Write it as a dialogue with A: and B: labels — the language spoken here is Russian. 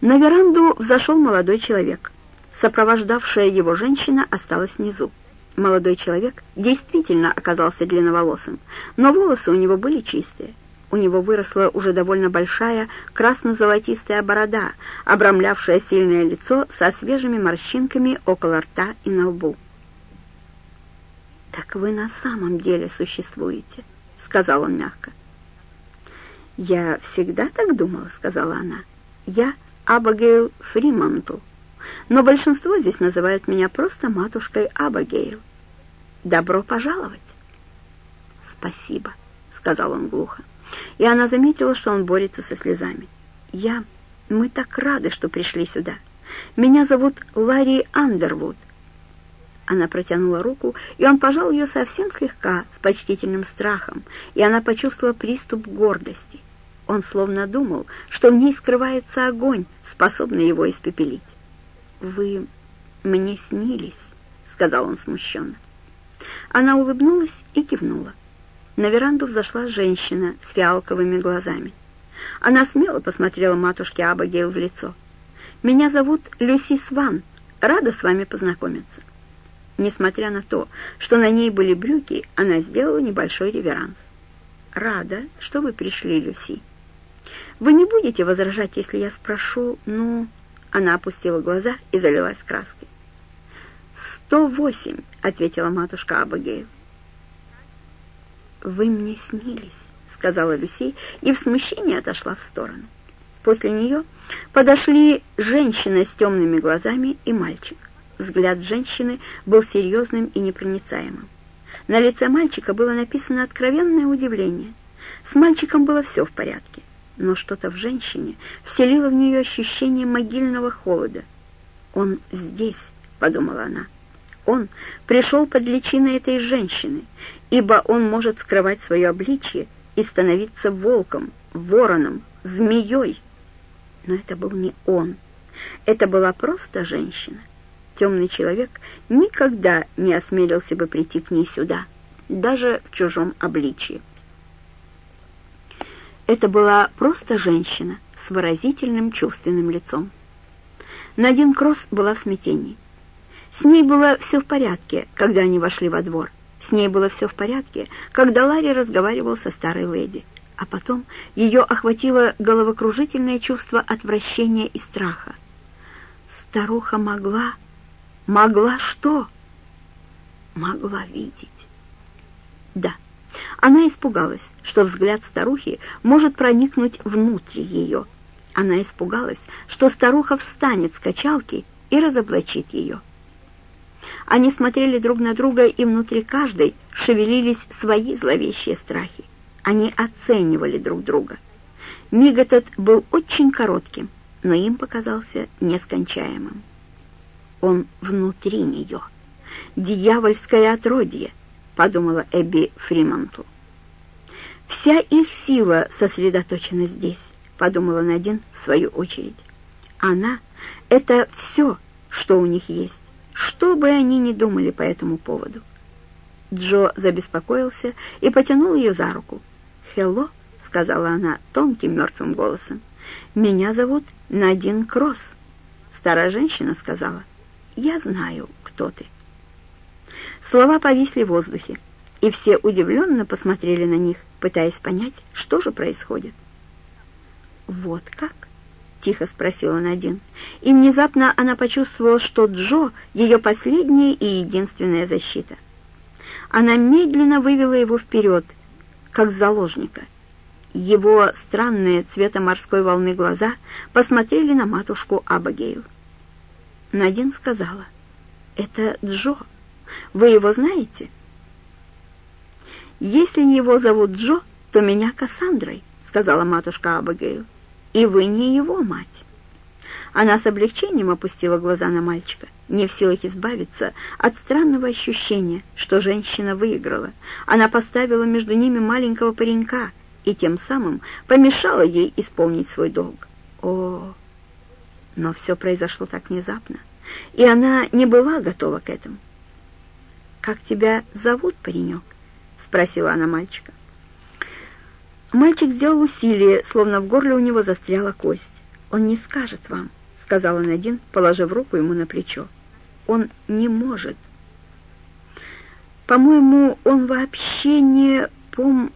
A: На веранду взошел молодой человек. Сопровождавшая его женщина осталась внизу. Молодой человек действительно оказался длинноволосым, но волосы у него были чистые. У него выросла уже довольно большая красно-золотистая борода, обрамлявшая сильное лицо со свежими морщинками около рта и на лбу. «Так вы на самом деле существуете», — сказал он мягко. «Я всегда так думала», — сказала она. «Я Абагейл Фримантл, но большинство здесь называют меня просто матушкой Абагейл. Добро пожаловать!» «Спасибо», — сказал он глухо и она заметила, что он борется со слезами. «Я... Мы так рады, что пришли сюда. Меня зовут Ларри Андервуд». Она протянула руку, и он пожал ее совсем слегка, с почтительным страхом, и она почувствовала приступ гордости. Он словно думал, что в ней скрывается огонь, способный его испепелить. «Вы мне снились», — сказал он смущенно. Она улыбнулась и кивнула. На веранду взошла женщина с фиалковыми глазами. Она смело посмотрела матушке Абагейл в лицо. «Меня зовут Люси Сван. Рада с вами познакомиться». Несмотря на то, что на ней были брюки, она сделала небольшой реверанс. «Рада, что вы пришли, Люси. Вы не будете возражать, если я спрошу, ну...» Она опустила глаза и залилась краской. «Сто восемь», — ответила матушка Абагейл. «Вы мне снились», — сказала Люси и в смущении отошла в сторону. После нее подошли женщина с темными глазами и мальчик. Взгляд женщины был серьезным и непроницаемым. На лице мальчика было написано откровенное удивление. С мальчиком было все в порядке, но что-то в женщине вселило в нее ощущение могильного холода. «Он здесь», — подумала она. «Он пришел под личиной этой женщины, ибо он может скрывать свое обличье и становиться волком, вороном, змеей. Но это был не он. Это была просто женщина. Темный человек никогда не осмелился бы прийти к ней сюда, даже в чужом обличье. Это была просто женщина с выразительным чувственным лицом. Надин Кросс была в смятении. С ней было все в порядке, когда они вошли во двор. С ней было все в порядке, когда Ларри разговаривал со старой леди. А потом ее охватило головокружительное чувство отвращения и страха. Старуха могла... Могла что? Могла видеть. Да, она испугалась, что взгляд старухи может проникнуть внутрь ее. Она испугалась, что старуха встанет с качалки и разоблачит ее. Они смотрели друг на друга, и внутри каждой шевелились свои зловещие страхи. Они оценивали друг друга. Миг этот был очень коротким, но им показался нескончаемым. Он внутри нее. «Дьявольское отродье», — подумала Эбби Фримантл. «Вся их сила сосредоточена здесь», — подумала Надин в свою очередь. «Она — это все, что у них есть что бы они ни думали по этому поводу. Джо забеспокоился и потянул ее за руку. «Хелло», — сказала она тонким мертвым голосом, — «меня зовут Надин Кросс». Старая женщина сказала, «Я знаю, кто ты». Слова повисли в воздухе, и все удивленно посмотрели на них, пытаясь понять, что же происходит. «Вот как?» — тихо спросила Надин. И внезапно она почувствовала, что Джо — ее последняя и единственная защита. Она медленно вывела его вперед, как заложника. Его странные цвета морской волны глаза посмотрели на матушку Абагейл. Надин сказала, «Это Джо. Вы его знаете?» «Если его зовут Джо, то меня Кассандрой», — сказала матушка Абагейл и вы не его мать». Она с облегчением опустила глаза на мальчика, не в силах избавиться от странного ощущения, что женщина выиграла. Она поставила между ними маленького паренька и тем самым помешала ей исполнить свой долг. О, но все произошло так внезапно, и она не была готова к этому. «Как тебя зовут, паренек?» — спросила она мальчика. Мальчик сделал усилие, словно в горле у него застряла кость. «Он не скажет вам», — сказала Надин, положив руку ему на плечо. «Он не может». «По-моему, он вообще не пом...»